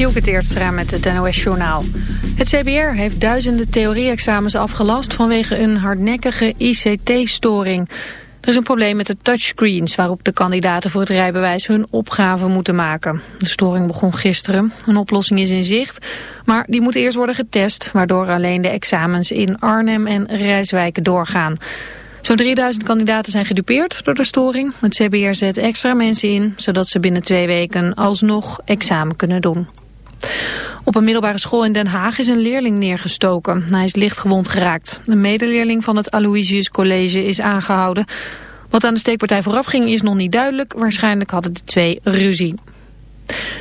Dielke Teertstra met het NOS-journaal. Het CBR heeft duizenden theorie-examens afgelast vanwege een hardnekkige ICT-storing. Er is een probleem met de touchscreens waarop de kandidaten voor het rijbewijs hun opgave moeten maken. De storing begon gisteren. Een oplossing is in zicht, maar die moet eerst worden getest, waardoor alleen de examens in Arnhem en Rijswijk doorgaan. Zo'n 3000 kandidaten zijn gedupeerd door de storing. Het CBR zet extra mensen in, zodat ze binnen twee weken alsnog examen kunnen doen. Op een middelbare school in Den Haag is een leerling neergestoken. Hij is lichtgewond geraakt. Een medeleerling van het Aloysius College is aangehouden. Wat aan de steekpartij vooraf ging is nog niet duidelijk. Waarschijnlijk hadden de twee ruzie.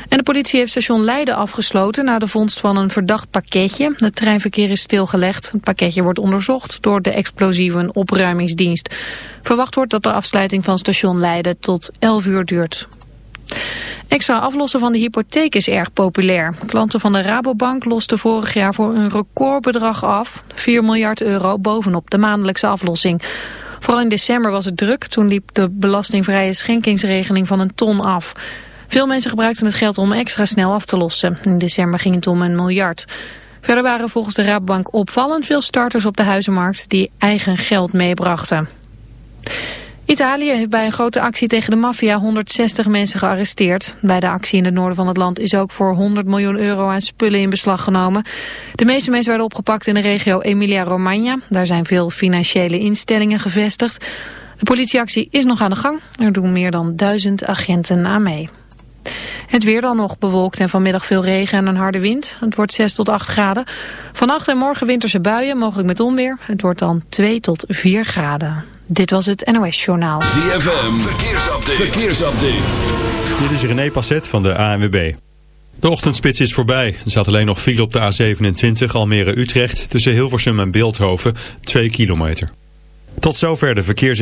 En de politie heeft station Leiden afgesloten na de vondst van een verdacht pakketje. Het treinverkeer is stilgelegd. Het pakketje wordt onderzocht door de explosieve opruimingsdienst. Verwacht wordt dat de afsluiting van station Leiden tot 11 uur duurt. Extra aflossen van de hypotheek is erg populair. Klanten van de Rabobank losten vorig jaar voor een recordbedrag af. 4 miljard euro bovenop de maandelijkse aflossing. Vooral in december was het druk. Toen liep de belastingvrije schenkingsregeling van een ton af. Veel mensen gebruikten het geld om extra snel af te lossen. In december ging het om een miljard. Verder waren volgens de Rabobank opvallend veel starters op de huizenmarkt die eigen geld meebrachten. Italië heeft bij een grote actie tegen de maffia 160 mensen gearresteerd. Bij de actie in het noorden van het land is ook voor 100 miljoen euro aan spullen in beslag genomen. De meeste mensen werden opgepakt in de regio Emilia-Romagna. Daar zijn veel financiële instellingen gevestigd. De politieactie is nog aan de gang. Er doen meer dan duizend agenten aan mee. Het weer dan nog bewolkt en vanmiddag veel regen en een harde wind. Het wordt 6 tot 8 graden. Vannacht en morgen winterse buien, mogelijk met onweer. Het wordt dan 2 tot 4 graden. Dit was het NOS Journaal. ZFM, verkeersupdate. verkeersupdate. Dit is René Passet van de ANWB. De ochtendspits is voorbij. Er zat alleen nog file op de A27 Almere-Utrecht... tussen Hilversum en Beeldhoven, 2 kilometer. Tot zover de verkeers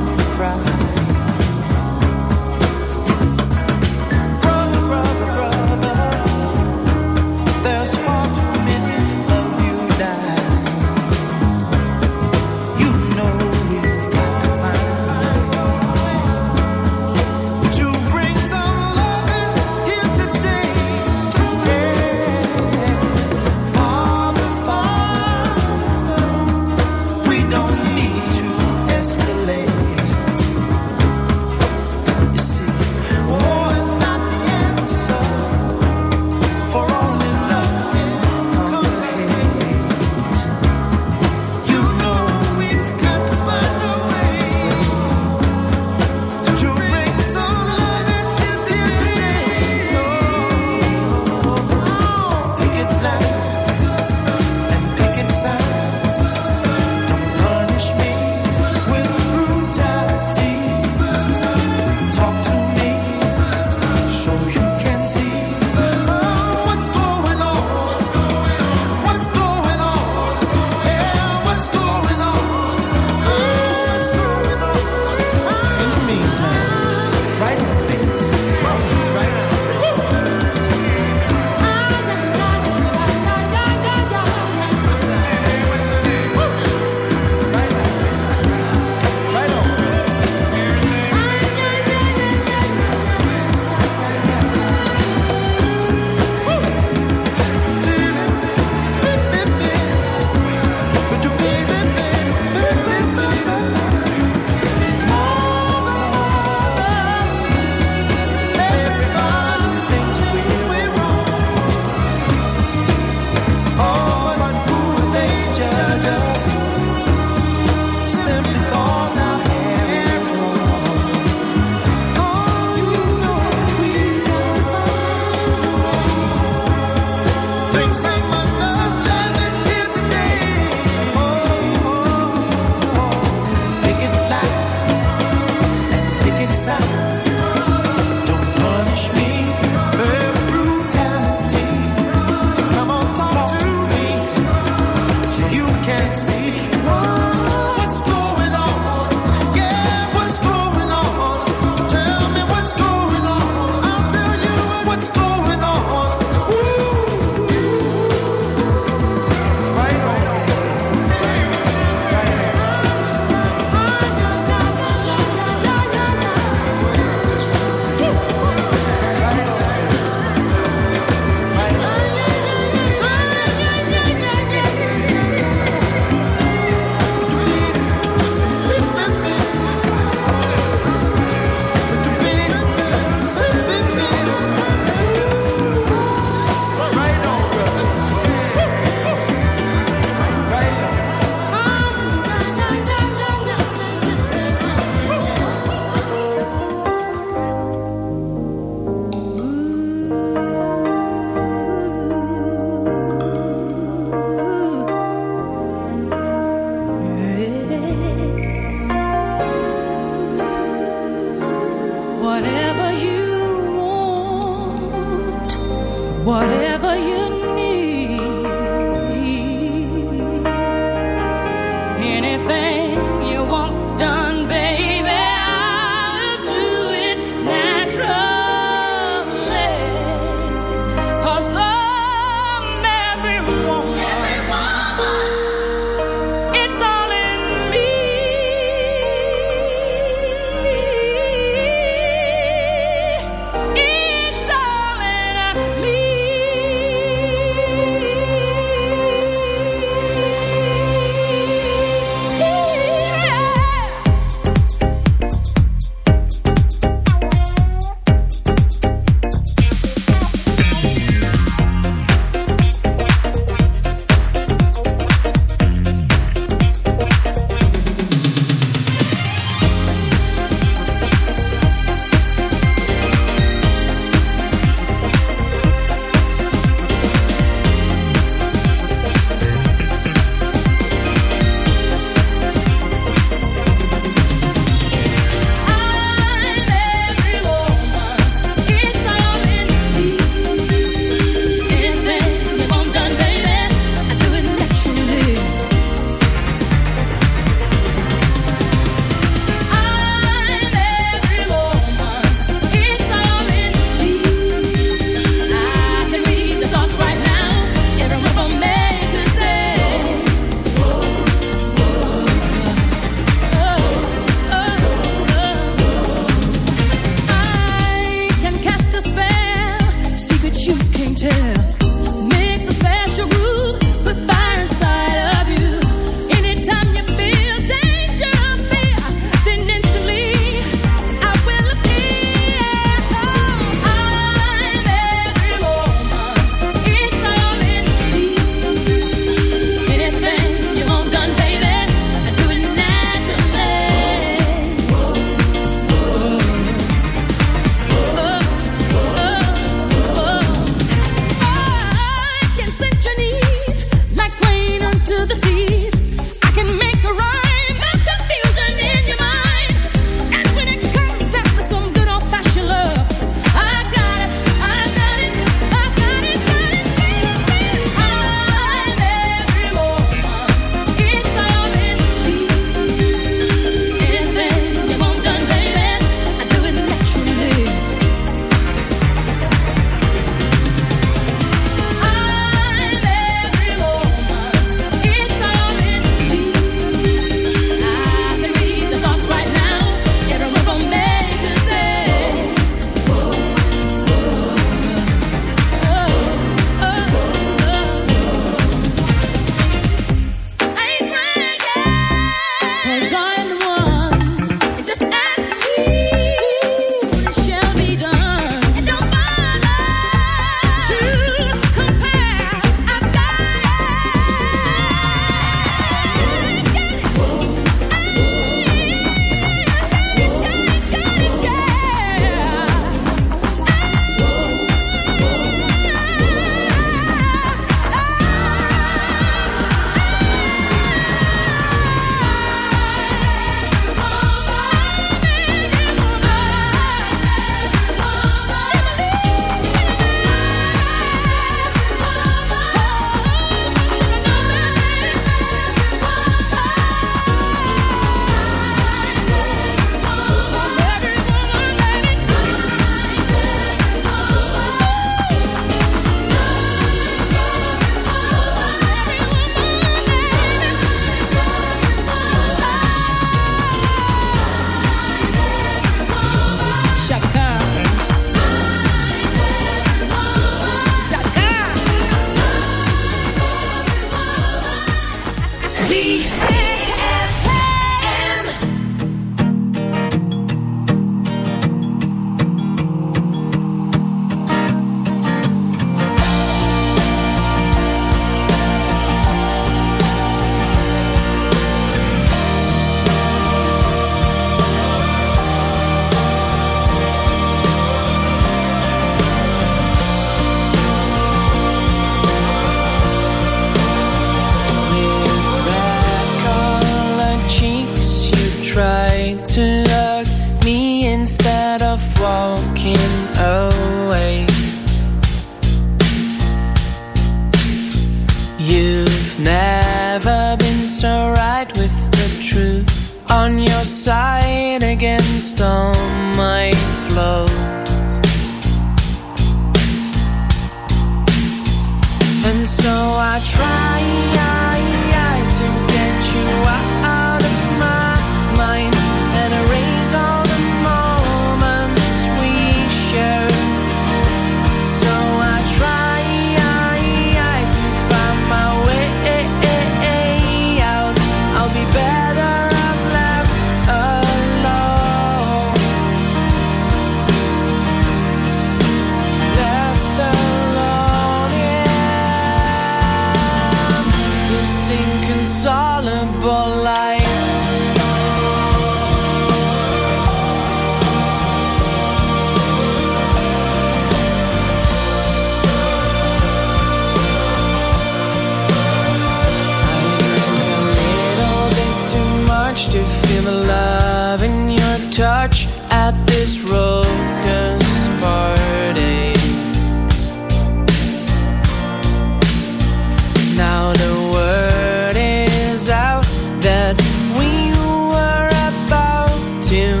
tune.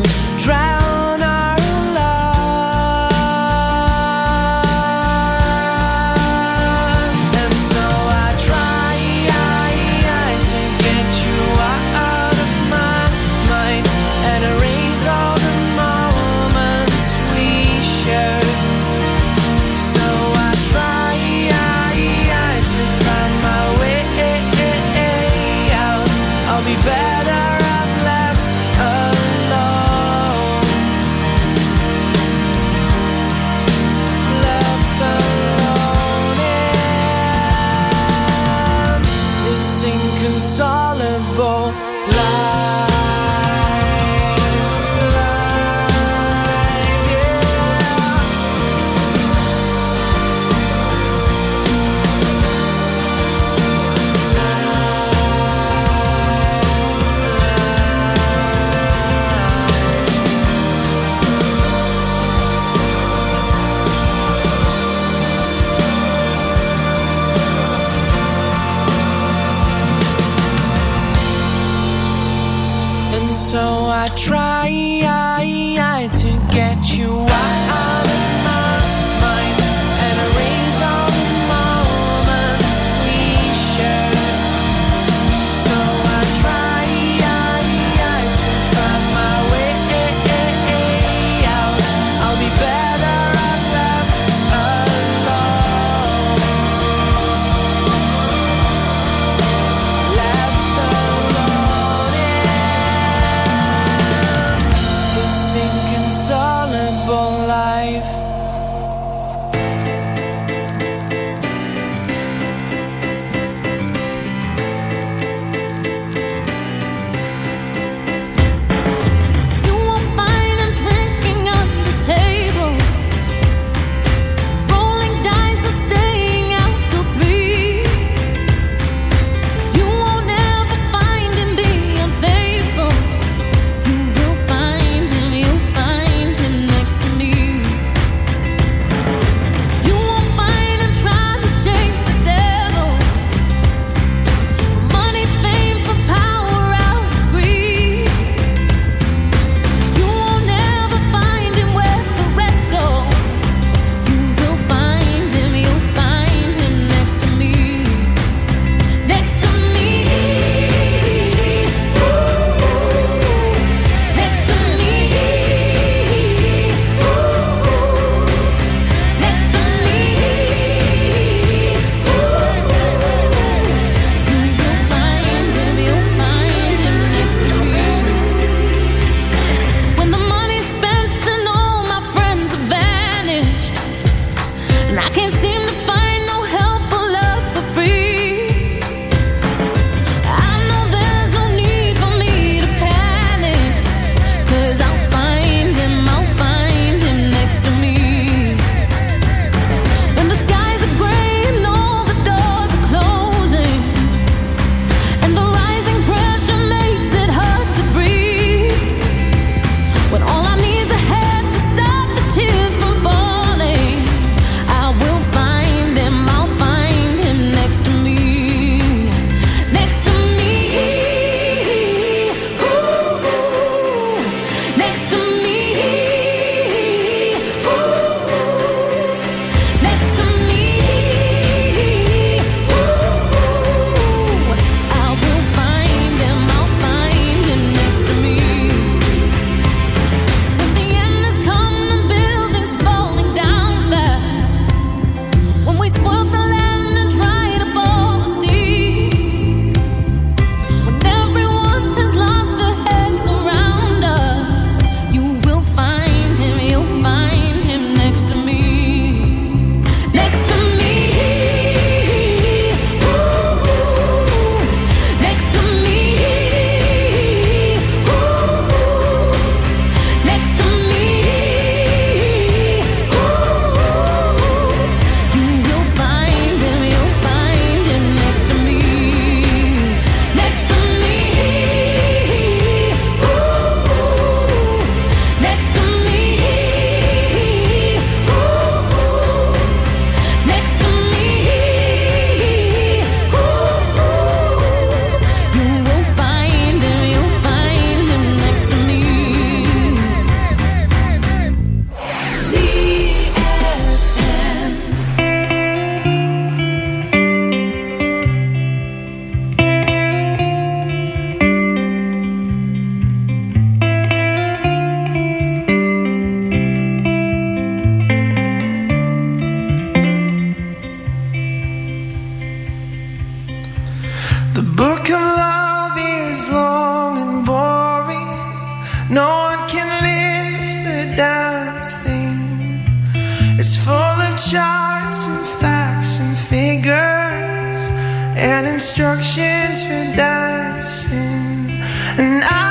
And instructions for dancing. And I,